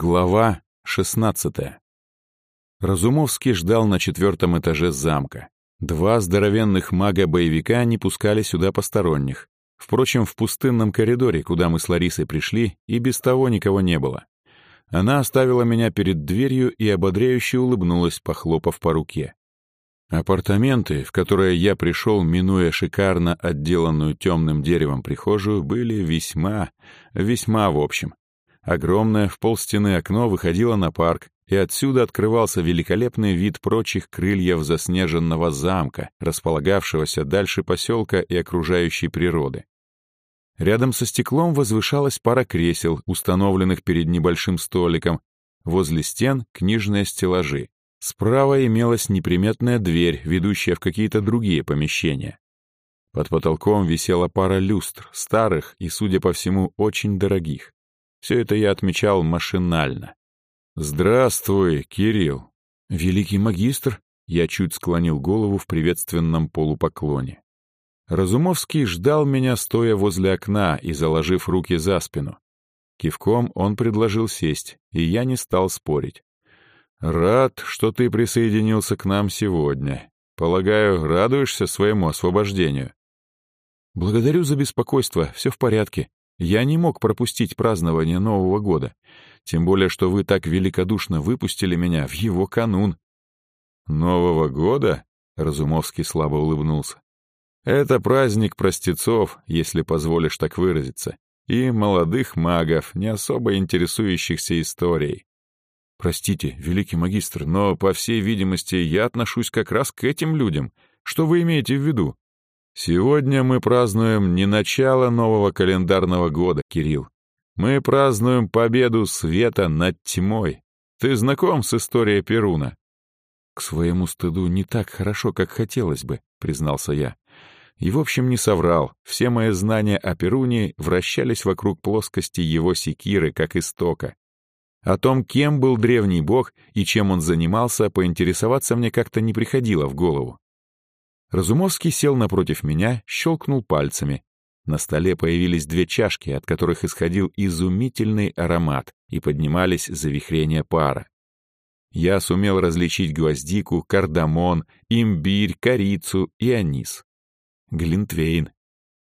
Глава 16 Разумовский ждал на четвертом этаже замка. Два здоровенных мага-боевика не пускали сюда посторонних. Впрочем, в пустынном коридоре, куда мы с Ларисой пришли, и без того никого не было. Она оставила меня перед дверью и ободряюще улыбнулась, похлопав по руке. Апартаменты, в которые я пришел, минуя шикарно отделанную темным деревом прихожую, были весьма, весьма в общем. Огромное в полстены окно выходило на парк, и отсюда открывался великолепный вид прочих крыльев заснеженного замка, располагавшегося дальше поселка и окружающей природы. Рядом со стеклом возвышалась пара кресел, установленных перед небольшим столиком, возле стен книжные стеллажи. Справа имелась неприметная дверь, ведущая в какие-то другие помещения. Под потолком висела пара люстр, старых и, судя по всему, очень дорогих. Все это я отмечал машинально. «Здравствуй, Кирилл!» «Великий магистр!» Я чуть склонил голову в приветственном полупоклоне. Разумовский ждал меня, стоя возле окна и заложив руки за спину. Кивком он предложил сесть, и я не стал спорить. «Рад, что ты присоединился к нам сегодня. Полагаю, радуешься своему освобождению?» «Благодарю за беспокойство, все в порядке. Я не мог пропустить празднование Нового года, тем более, что вы так великодушно выпустили меня в его канун». «Нового года?» — Разумовский слабо улыбнулся. «Это праздник простецов, если позволишь так выразиться, и молодых магов, не особо интересующихся историей. Простите, великий магистр, но, по всей видимости, я отношусь как раз к этим людям. Что вы имеете в виду? Сегодня мы празднуем не начало нового календарного года, Кирилл. Мы празднуем победу света над тьмой. Ты знаком с историей Перуна? К своему стыду не так хорошо, как хотелось бы, признался я. И, в общем, не соврал. Все мои знания о Перуне вращались вокруг плоскости его секиры, как истока. О том, кем был древний бог и чем он занимался, поинтересоваться мне как-то не приходило в голову. Разумовский сел напротив меня, щелкнул пальцами. На столе появились две чашки, от которых исходил изумительный аромат, и поднимались завихрения пара. Я сумел различить гвоздику, кардамон, имбирь, корицу и анис. Глинтвейн.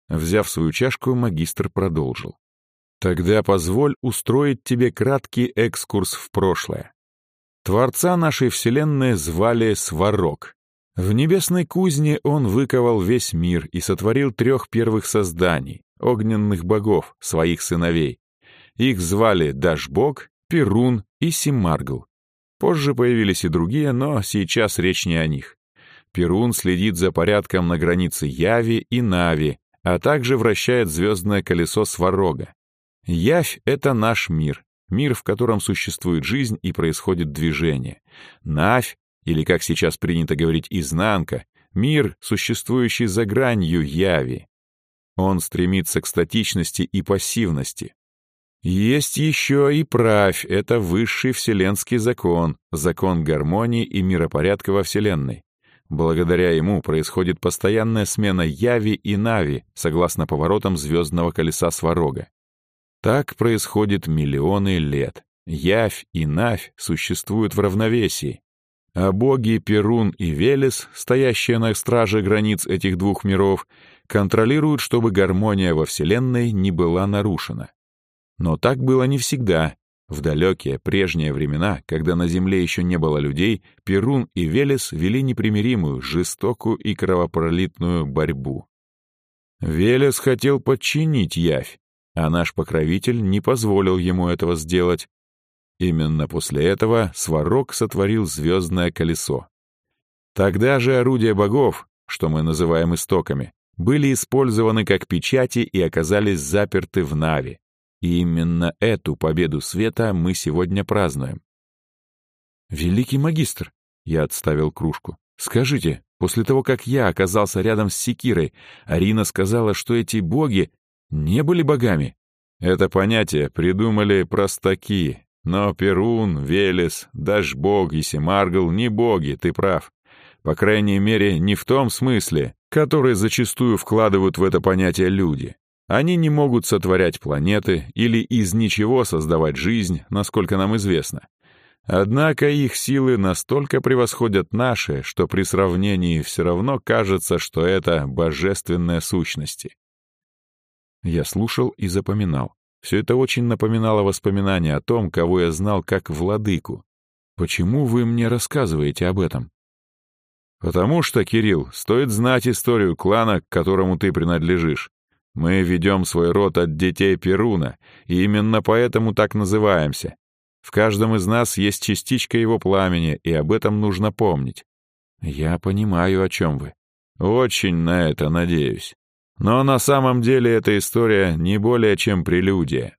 Взяв свою чашку, магистр продолжил. «Тогда позволь устроить тебе краткий экскурс в прошлое. Творца нашей Вселенной звали Сварог, в небесной кузне он выковал весь мир и сотворил трех первых созданий, огненных богов, своих сыновей. Их звали Дашбог, Перун и Симаргл. Позже появились и другие, но сейчас речь не о них. Перун следит за порядком на границе Яви и Нави, а также вращает звездное колесо Сварога. Явь — это наш мир, мир, в котором существует жизнь и происходит движение. Навь или, как сейчас принято говорить, изнанка, мир, существующий за гранью яви. Он стремится к статичности и пассивности. Есть еще и правь, это высший вселенский закон, закон гармонии и миропорядка во Вселенной. Благодаря ему происходит постоянная смена яви и нави, согласно поворотам звездного колеса Сварога. Так происходит миллионы лет. Явь и навь существуют в равновесии, а боги Перун и Велес, стоящие на страже границ этих двух миров, контролируют, чтобы гармония во Вселенной не была нарушена. Но так было не всегда. В далекие, прежние времена, когда на Земле еще не было людей, Перун и Велес вели непримиримую, жестокую и кровопролитную борьбу. Велес хотел подчинить Явь, а наш покровитель не позволил ему этого сделать, Именно после этого Сварог сотворил звездное колесо. Тогда же орудия богов, что мы называем истоками, были использованы как печати и оказались заперты в Нави. И именно эту победу света мы сегодня празднуем. «Великий магистр!» — я отставил кружку. «Скажите, после того, как я оказался рядом с Секирой, Арина сказала, что эти боги не были богами?» Это понятие придумали простаки, но Перун, Велес, Дашбог и Семаргл не боги, ты прав. По крайней мере, не в том смысле, который зачастую вкладывают в это понятие люди. Они не могут сотворять планеты или из ничего создавать жизнь, насколько нам известно. Однако их силы настолько превосходят наши, что при сравнении все равно кажется, что это божественные сущности. Я слушал и запоминал. Все это очень напоминало воспоминания о том, кого я знал как владыку. Почему вы мне рассказываете об этом? Потому что, Кирилл, стоит знать историю клана, к которому ты принадлежишь. Мы ведем свой род от детей Перуна, и именно поэтому так называемся. В каждом из нас есть частичка его пламени, и об этом нужно помнить. Я понимаю, о чем вы. Очень на это надеюсь. Но на самом деле эта история не более чем прелюдия.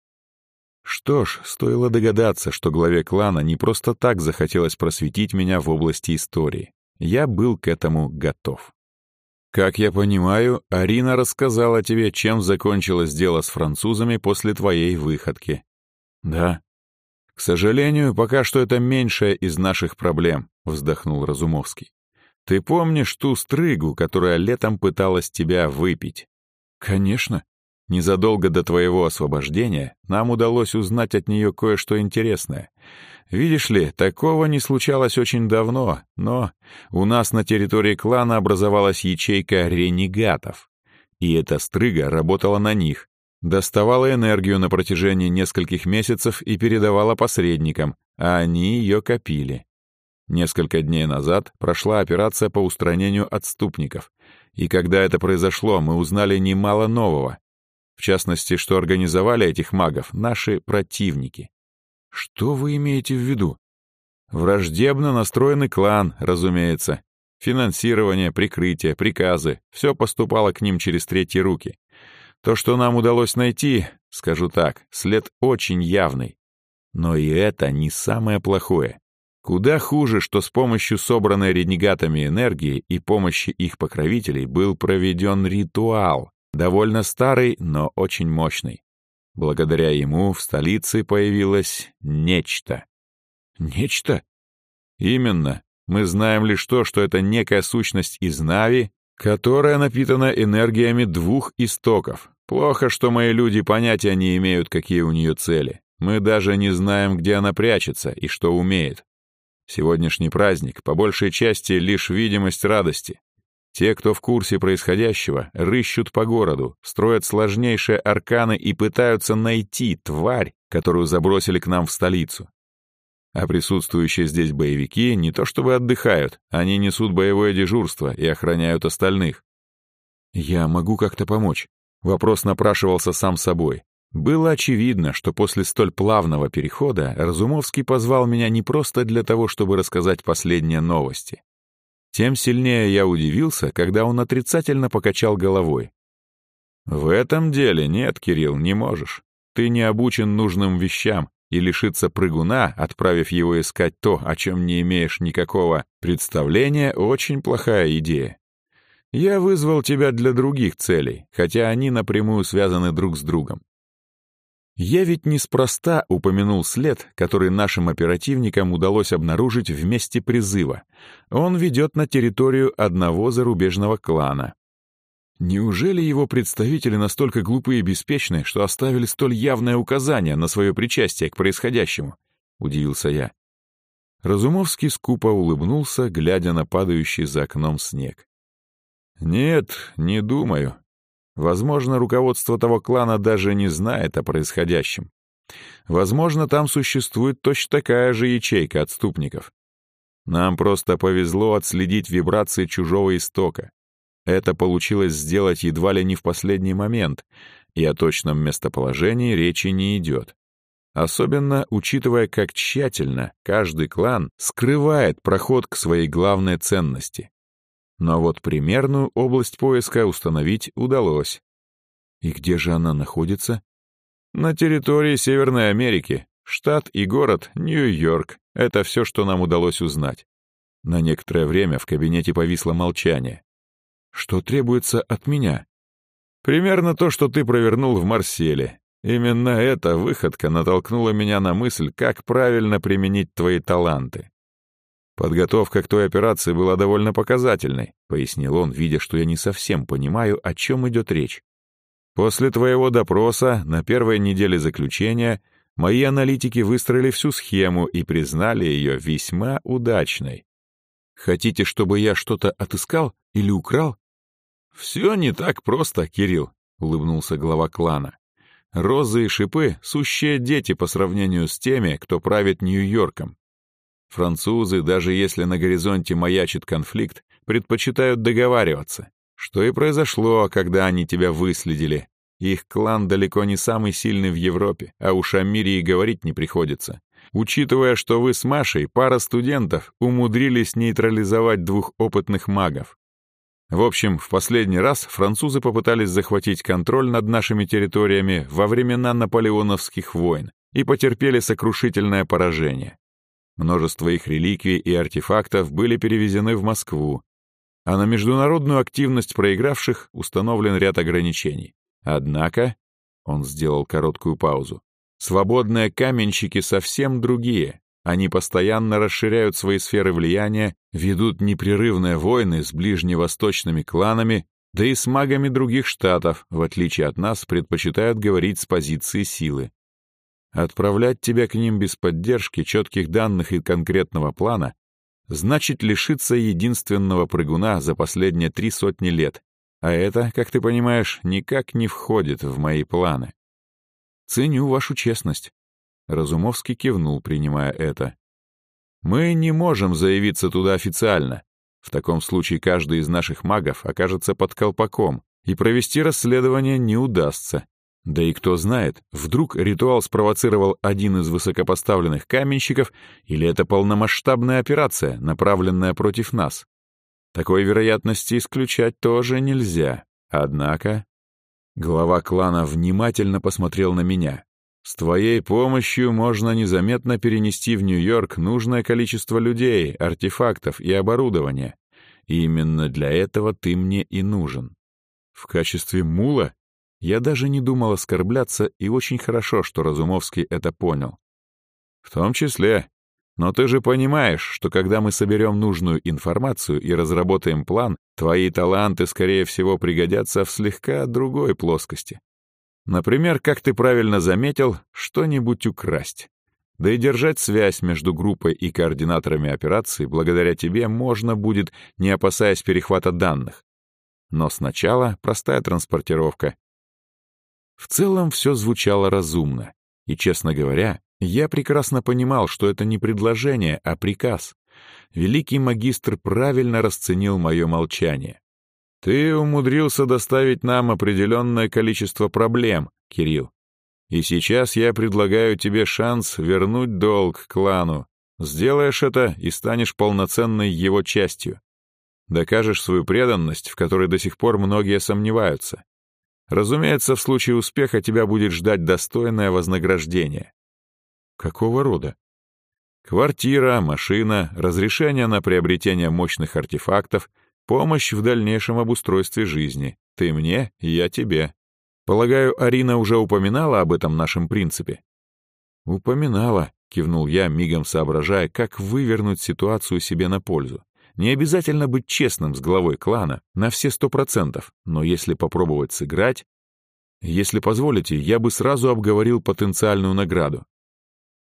Что ж, стоило догадаться, что главе клана не просто так захотелось просветить меня в области истории. Я был к этому готов. Как я понимаю, Арина рассказала тебе, чем закончилось дело с французами после твоей выходки. Да, «К сожалению, пока что это меньшая из наших проблем», — вздохнул Разумовский. «Ты помнишь ту стрыгу, которая летом пыталась тебя выпить?» «Конечно. Незадолго до твоего освобождения нам удалось узнать от нее кое-что интересное. Видишь ли, такого не случалось очень давно, но у нас на территории клана образовалась ячейка ренегатов. И эта стрыга работала на них, доставала энергию на протяжении нескольких месяцев и передавала посредникам, а они ее копили. Несколько дней назад прошла операция по устранению отступников, и когда это произошло, мы узнали немало нового. В частности, что организовали этих магов наши противники. Что вы имеете в виду? Враждебно настроенный клан, разумеется. Финансирование, прикрытие, приказы — все поступало к ним через третьи руки. То, что нам удалось найти, скажу так, след очень явный. Но и это не самое плохое. Куда хуже, что с помощью собранной ренегатами энергии и помощи их покровителей был проведен ритуал, довольно старый, но очень мощный. Благодаря ему в столице появилось нечто. Нечто? Именно. Мы знаем лишь то, что это некая сущность из Нави, которая напитана энергиями двух истоков. Плохо, что мои люди понятия не имеют, какие у нее цели. Мы даже не знаем, где она прячется и что умеет. Сегодняшний праздник, по большей части, лишь видимость радости. Те, кто в курсе происходящего, рыщут по городу, строят сложнейшие арканы и пытаются найти тварь, которую забросили к нам в столицу. А присутствующие здесь боевики не то чтобы отдыхают, они несут боевое дежурство и охраняют остальных. Я могу как-то помочь. Вопрос напрашивался сам собой. Было очевидно, что после столь плавного перехода Разумовский позвал меня не просто для того, чтобы рассказать последние новости. Тем сильнее я удивился, когда он отрицательно покачал головой. «В этом деле нет, Кирилл, не можешь. Ты не обучен нужным вещам, и лишиться прыгуна, отправив его искать то, о чем не имеешь никакого представления, очень плохая идея. Я вызвал тебя для других целей, хотя они напрямую связаны друг с другом. Я ведь неспроста упомянул след, который нашим оперативникам удалось обнаружить в месте призыва. Он ведет на территорию одного зарубежного клана. Неужели его представители настолько глупы и беспечны, что оставили столь явное указание на свое причастие к происходящему? Удивился я. Разумовский скупо улыбнулся, глядя на падающий за окном снег. «Нет, не думаю. Возможно, руководство того клана даже не знает о происходящем. Возможно, там существует точно такая же ячейка отступников. Нам просто повезло отследить вибрации чужого истока. Это получилось сделать едва ли не в последний момент, и о точном местоположении речи не идет. Особенно учитывая, как тщательно каждый клан скрывает проход к своей главной ценности. Но вот примерную область поиска установить удалось. И где же она находится? На территории Северной Америки. Штат и город Нью-Йорк. Это все, что нам удалось узнать. На некоторое время в кабинете повисло молчание. Что требуется от меня? Примерно то, что ты провернул в Марселе. Именно эта выходка натолкнула меня на мысль, как правильно применить твои таланты. Подготовка к той операции была довольно показательной, пояснил он, видя, что я не совсем понимаю, о чем идет речь. После твоего допроса на первой неделе заключения мои аналитики выстроили всю схему и признали ее весьма удачной. Хотите, чтобы я что-то отыскал или украл? Все не так просто, Кирилл, улыбнулся глава клана. Розы и шипы — сущие дети по сравнению с теми, кто правит Нью-Йорком. Французы, даже если на горизонте маячит конфликт, предпочитают договариваться. Что и произошло, когда они тебя выследили. Их клан далеко не самый сильный в Европе, а уж о мире и говорить не приходится. Учитывая, что вы с Машей, пара студентов, умудрились нейтрализовать двух опытных магов. В общем, в последний раз французы попытались захватить контроль над нашими территориями во времена наполеоновских войн и потерпели сокрушительное поражение. Множество их реликвий и артефактов были перевезены в Москву, а на международную активность проигравших установлен ряд ограничений. Однако, он сделал короткую паузу, свободные каменщики совсем другие. Они постоянно расширяют свои сферы влияния, ведут непрерывные войны с ближневосточными кланами, да и с магами других штатов, в отличие от нас, предпочитают говорить с позиции силы. Отправлять тебя к ним без поддержки, четких данных и конкретного плана значит лишиться единственного прыгуна за последние три сотни лет, а это, как ты понимаешь, никак не входит в мои планы. Ценю вашу честность. Разумовский кивнул, принимая это. Мы не можем заявиться туда официально. В таком случае каждый из наших магов окажется под колпаком, и провести расследование не удастся. Да и кто знает, вдруг ритуал спровоцировал один из высокопоставленных каменщиков, или это полномасштабная операция, направленная против нас. Такой вероятности исключать тоже нельзя. Однако... Глава клана внимательно посмотрел на меня. «С твоей помощью можно незаметно перенести в Нью-Йорк нужное количество людей, артефактов и оборудования. И именно для этого ты мне и нужен. В качестве мула я даже не думал оскорбляться, и очень хорошо, что Разумовский это понял. В том числе. Но ты же понимаешь, что когда мы соберем нужную информацию и разработаем план, твои таланты, скорее всего, пригодятся в слегка другой плоскости. Например, как ты правильно заметил, что-нибудь украсть. Да и держать связь между группой и координаторами операции благодаря тебе можно будет, не опасаясь перехвата данных. Но сначала простая транспортировка, в целом все звучало разумно. И, честно говоря, я прекрасно понимал, что это не предложение, а приказ. Великий магистр правильно расценил мое молчание. «Ты умудрился доставить нам определенное количество проблем, Кирилл. И сейчас я предлагаю тебе шанс вернуть долг клану. Сделаешь это и станешь полноценной его частью. Докажешь свою преданность, в которой до сих пор многие сомневаются. Разумеется, в случае успеха тебя будет ждать достойное вознаграждение. Какого рода? Квартира, машина, разрешение на приобретение мощных артефактов, помощь в дальнейшем обустройстве жизни. Ты мне, я тебе. Полагаю, Арина уже упоминала об этом нашем принципе? Упоминала, кивнул я, мигом соображая, как вывернуть ситуацию себе на пользу. Не обязательно быть честным с главой клана на все сто процентов, но если попробовать сыграть... Если позволите, я бы сразу обговорил потенциальную награду.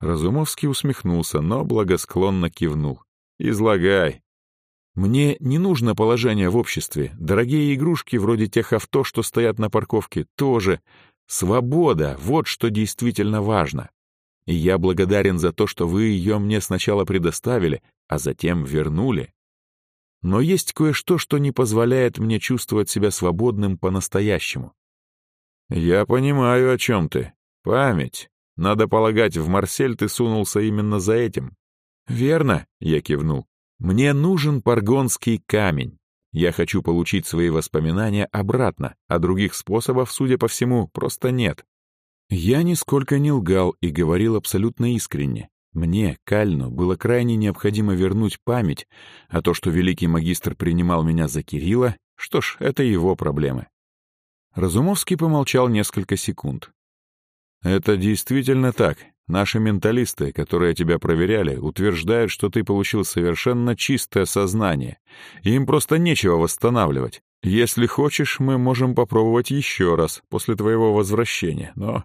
Разумовский усмехнулся, но благосклонно кивнул. «Излагай». «Мне не нужно положение в обществе. Дорогие игрушки, вроде тех авто, что стоят на парковке, тоже. Свобода — вот что действительно важно. И я благодарен за то, что вы ее мне сначала предоставили, а затем вернули. Но есть кое-что, что не позволяет мне чувствовать себя свободным по-настоящему. Я понимаю, о чем ты. Память. Надо полагать, в Марсель ты сунулся именно за этим. Верно, я кивнул. Мне нужен паргонский камень. Я хочу получить свои воспоминания обратно, а других способов, судя по всему, просто нет. Я нисколько не лгал и говорил абсолютно искренне. Мне, Кальну, было крайне необходимо вернуть память, а то, что великий магистр принимал меня за Кирилла, что ж, это его проблемы. Разумовский помолчал несколько секунд. «Это действительно так. Наши менталисты, которые тебя проверяли, утверждают, что ты получил совершенно чистое сознание, им просто нечего восстанавливать. Если хочешь, мы можем попробовать еще раз после твоего возвращения, но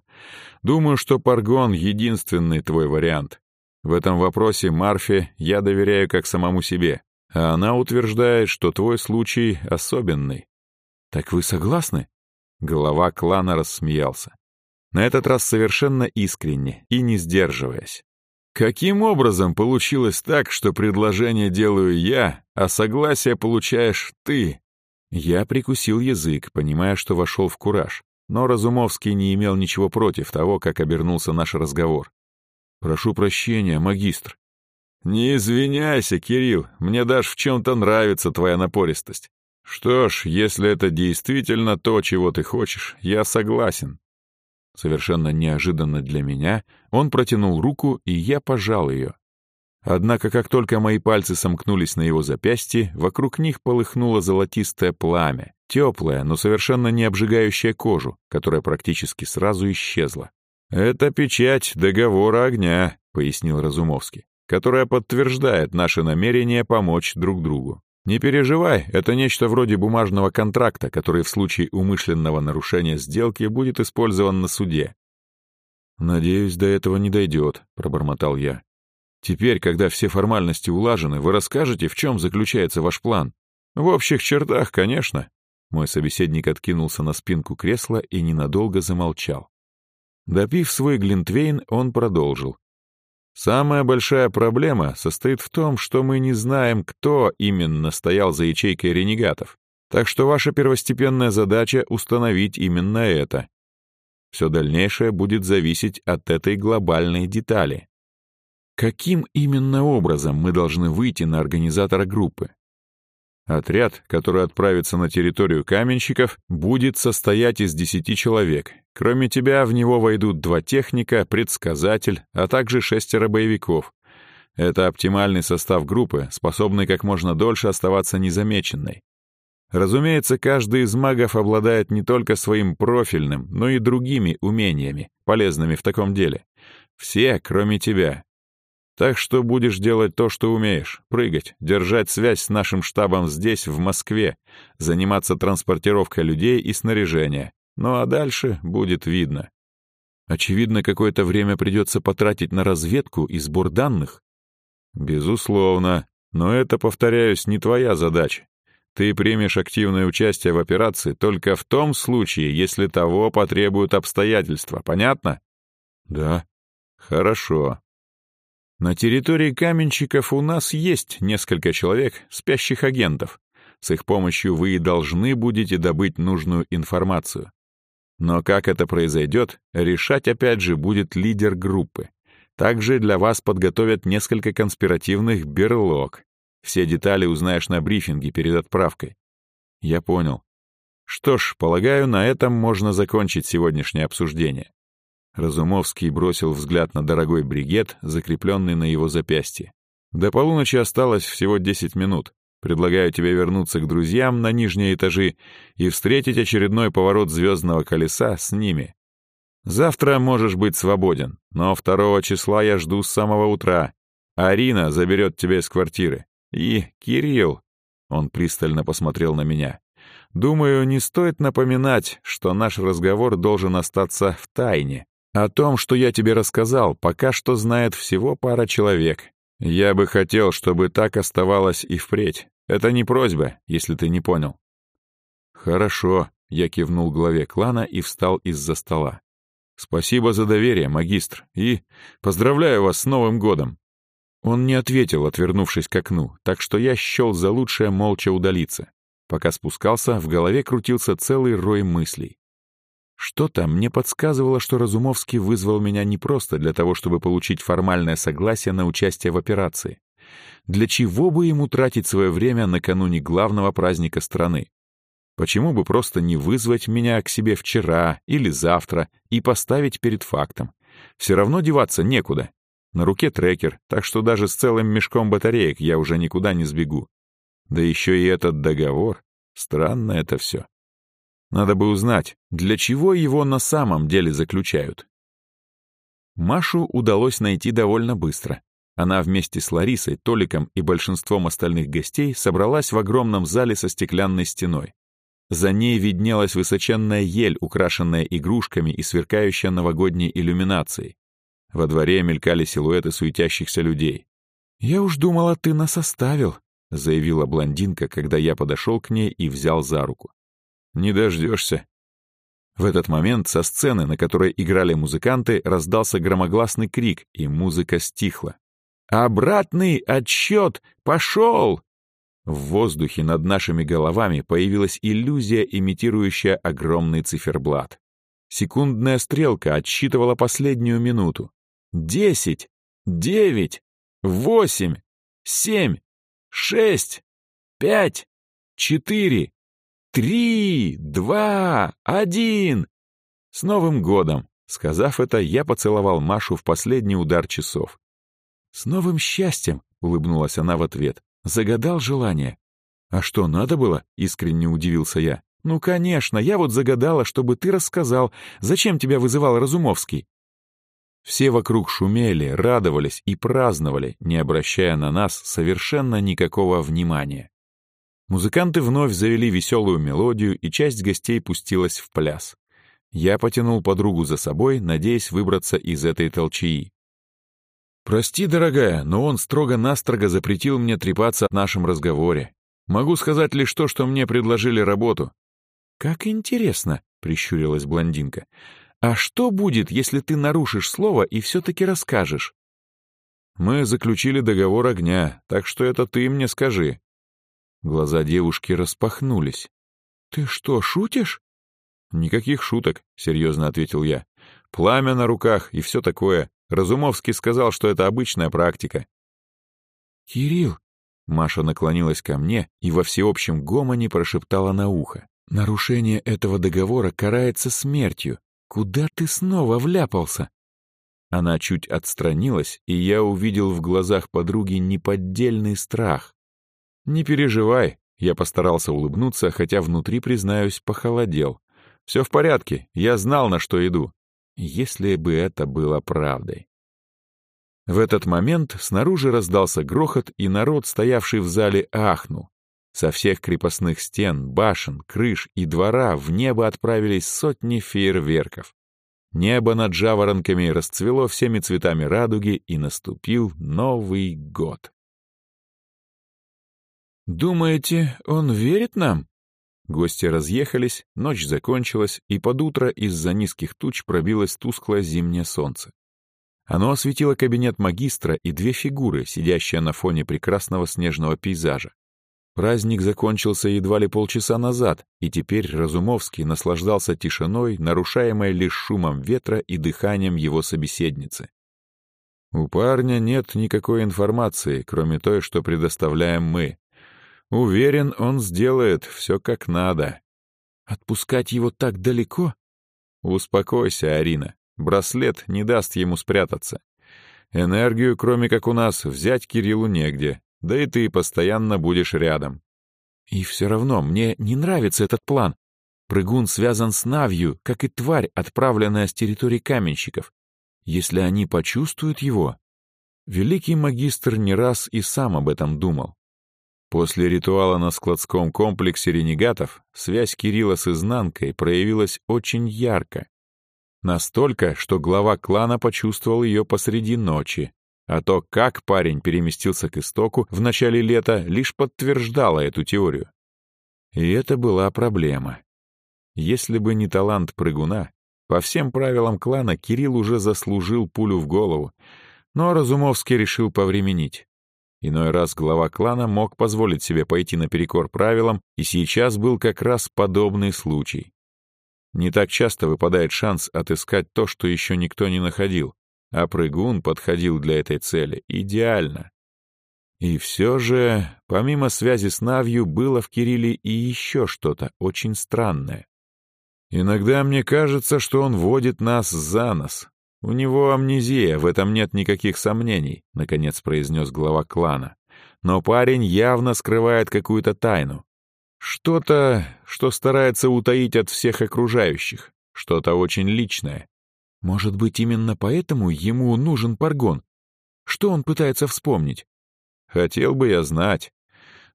думаю, что Паргон — единственный твой вариант. В этом вопросе Марфе я доверяю как самому себе, а она утверждает, что твой случай особенный. Так вы согласны? Голова клана рассмеялся. На этот раз совершенно искренне и не сдерживаясь. Каким образом получилось так, что предложение делаю я, а согласие получаешь ты? Я прикусил язык, понимая, что вошел в кураж, но Разумовский не имел ничего против того, как обернулся наш разговор. «Прошу прощения, магистр». «Не извиняйся, Кирилл, мне даже в чем-то нравится твоя напористость. Что ж, если это действительно то, чего ты хочешь, я согласен». Совершенно неожиданно для меня он протянул руку, и я пожал ее. Однако, как только мои пальцы сомкнулись на его запястье, вокруг них полыхнуло золотистое пламя, теплое, но совершенно не обжигающее кожу, которая практически сразу исчезла. «Это печать договора огня», — пояснил Разумовский, «которая подтверждает наше намерение помочь друг другу. Не переживай, это нечто вроде бумажного контракта, который в случае умышленного нарушения сделки будет использован на суде». «Надеюсь, до этого не дойдет», — пробормотал я. Теперь, когда все формальности улажены, вы расскажете, в чем заключается ваш план? В общих чертах, конечно. Мой собеседник откинулся на спинку кресла и ненадолго замолчал. Допив свой глинтвейн, он продолжил. Самая большая проблема состоит в том, что мы не знаем, кто именно стоял за ячейкой ренегатов. Так что ваша первостепенная задача — установить именно это. Все дальнейшее будет зависеть от этой глобальной детали. Каким именно образом мы должны выйти на организатора группы? Отряд, который отправится на территорию каменщиков, будет состоять из десяти человек. Кроме тебя, в него войдут два техника, предсказатель, а также шестеро боевиков. Это оптимальный состав группы, способный как можно дольше оставаться незамеченной. Разумеется, каждый из магов обладает не только своим профильным, но и другими умениями, полезными в таком деле. Все, кроме тебя, так что будешь делать то, что умеешь. Прыгать, держать связь с нашим штабом здесь, в Москве, заниматься транспортировкой людей и снаряжения. Ну а дальше будет видно. Очевидно, какое-то время придется потратить на разведку и сбор данных. Безусловно. Но это, повторяюсь, не твоя задача. Ты примешь активное участие в операции только в том случае, если того потребуют обстоятельства. Понятно? Да. Хорошо. На территории каменщиков у нас есть несколько человек, спящих агентов. С их помощью вы и должны будете добыть нужную информацию. Но как это произойдет, решать опять же будет лидер группы. Также для вас подготовят несколько конспиративных берлог. Все детали узнаешь на брифинге перед отправкой. Я понял. Что ж, полагаю, на этом можно закончить сегодняшнее обсуждение. Разумовский бросил взгляд на дорогой бригет, закрепленный на его запястье. «До полуночи осталось всего десять минут. Предлагаю тебе вернуться к друзьям на нижние этажи и встретить очередной поворот звездного колеса с ними. Завтра можешь быть свободен, но второго числа я жду с самого утра. Арина заберет тебя из квартиры. И Кирилл...» Он пристально посмотрел на меня. «Думаю, не стоит напоминать, что наш разговор должен остаться в тайне. О том, что я тебе рассказал, пока что знает всего пара человек. Я бы хотел, чтобы так оставалось и впредь. Это не просьба, если ты не понял. Хорошо, я кивнул главе клана и встал из-за стола. Спасибо за доверие, магистр, и поздравляю вас с Новым годом. Он не ответил, отвернувшись к окну, так что я счел за лучшее молча удалиться. Пока спускался, в голове крутился целый рой мыслей. Что-то мне подсказывало, что Разумовский вызвал меня не просто для того, чтобы получить формальное согласие на участие в операции. Для чего бы ему тратить свое время накануне главного праздника страны? Почему бы просто не вызвать меня к себе вчера или завтра и поставить перед фактом? Все равно деваться некуда. На руке трекер, так что даже с целым мешком батареек я уже никуда не сбегу. Да еще и этот договор. Странно это все. Надо бы узнать, для чего его на самом деле заключают. Машу удалось найти довольно быстро. Она вместе с Ларисой, Толиком и большинством остальных гостей собралась в огромном зале со стеклянной стеной. За ней виднелась высоченная ель, украшенная игрушками и сверкающая новогодней иллюминацией. Во дворе мелькали силуэты суетящихся людей. «Я уж думала, ты нас оставил», — заявила блондинка, когда я подошел к ней и взял за руку. «Не дождешься». В этот момент со сцены, на которой играли музыканты, раздался громогласный крик, и музыка стихла. «Обратный отсчет пошел!» В воздухе над нашими головами появилась иллюзия, имитирующая огромный циферблат. Секундная стрелка отсчитывала последнюю минуту. Десять, девять, восемь, семь, шесть, пять, четыре, три, два, один. С Новым годом! Сказав это, я поцеловал Машу в последний удар часов. «С новым счастьем!» — улыбнулась она в ответ. Загадал желание. «А что, надо было?» — искренне удивился я. «Ну, конечно, я вот загадала, чтобы ты рассказал, зачем тебя вызывал Разумовский». Все вокруг шумели, радовались и праздновали, не обращая на нас совершенно никакого внимания. Музыканты вновь завели веселую мелодию, и часть гостей пустилась в пляс. Я потянул подругу за собой, надеясь выбраться из этой толчаи. «Прости, дорогая, но он строго-настрого запретил мне трепаться о нашем разговоре. Могу сказать лишь то, что мне предложили работу». «Как интересно», — прищурилась блондинка. «А что будет, если ты нарушишь слово и все-таки расскажешь?» «Мы заключили договор огня, так что это ты мне скажи». Глаза девушки распахнулись. «Ты что, шутишь?» «Никаких шуток», — серьезно ответил я. «Пламя на руках и все такое. Разумовский сказал, что это обычная практика. «Кирилл!» — Маша наклонилась ко мне и во всеобщем гомоне прошептала на ухо. «Нарушение этого договора карается смертью. Куда ты снова вляпался?» Она чуть отстранилась, и я увидел в глазах подруги неподдельный страх. «Не переживай», — я постарался улыбнуться, хотя внутри, признаюсь, похолодел. «Все в порядке, я знал, на что иду. Если бы это было правдой. В этот момент снаружи раздался грохот, и народ, стоявший в зале, ахнул. Со всех крепостных стен, башен, крыш и двора в небо отправились сотни фейерверков. Небо над жаворонками расцвело всеми цветами радуги, и наступил Новый год. «Думаете, он верит нам?» Гости разъехались, ночь закончилась, и под утро из-за низких туч пробилось тусклое зимнее солнце. Оно осветило кабинет магистра и две фигуры, сидящие на фоне прекрасного снежного пейзажа. Праздник закончился едва ли полчаса назад, и теперь Разумовский наслаждался тишиной, нарушаемой лишь шумом ветра и дыханием его собеседницы. У парня нет никакой информации, кроме той, что предоставляем мы, Уверен, он сделает все как надо. Отпускать его так далеко? Успокойся, Арина. Браслет не даст ему спрятаться. Энергию, кроме как у нас, взять Кириллу негде, да и ты постоянно будешь рядом. И все равно мне не нравится этот план. Прыгун связан с Навью, как и тварь, отправленная с территории каменщиков. Если они почувствуют его... Великий магистр не раз и сам об этом думал. После ритуала на складском комплексе ренегатов связь Кирилла с изнанкой проявилась очень ярко. Настолько, что глава клана почувствовал ее посреди ночи. А то, как парень переместился к истоку в начале лета, лишь подтверждало эту теорию. И это была проблема. Если бы не талант прыгуна, по всем правилам клана Кирилл уже заслужил пулю в голову, но Разумовский решил повременить. Иной раз глава клана мог позволить себе пойти наперекор правилам, и сейчас был как раз подобный случай. Не так часто выпадает шанс отыскать то, что еще никто не находил, а прыгун подходил для этой цели идеально. И все же, помимо связи с Навью, было в Кирилле и еще что-то очень странное. Иногда мне кажется, что он водит нас за нос, «У него амнезия, в этом нет никаких сомнений», — наконец произнес глава клана. «Но парень явно скрывает какую-то тайну. Что-то, что старается утаить от всех окружающих, что-то очень личное. Может быть, именно поэтому ему нужен Паргон? Что он пытается вспомнить? Хотел бы я знать.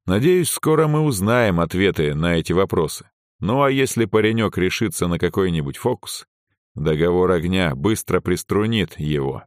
Надеюсь, скоро мы узнаем ответы на эти вопросы. Ну а если паренек решится на какой-нибудь фокус, договор огня быстро приструнит его.